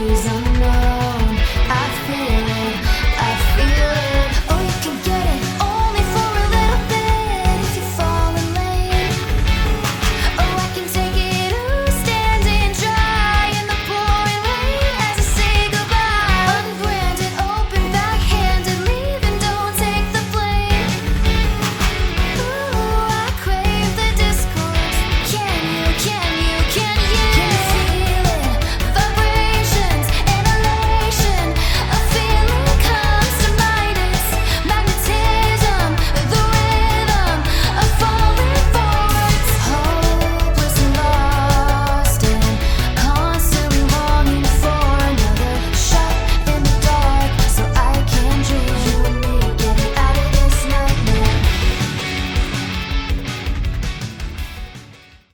Days on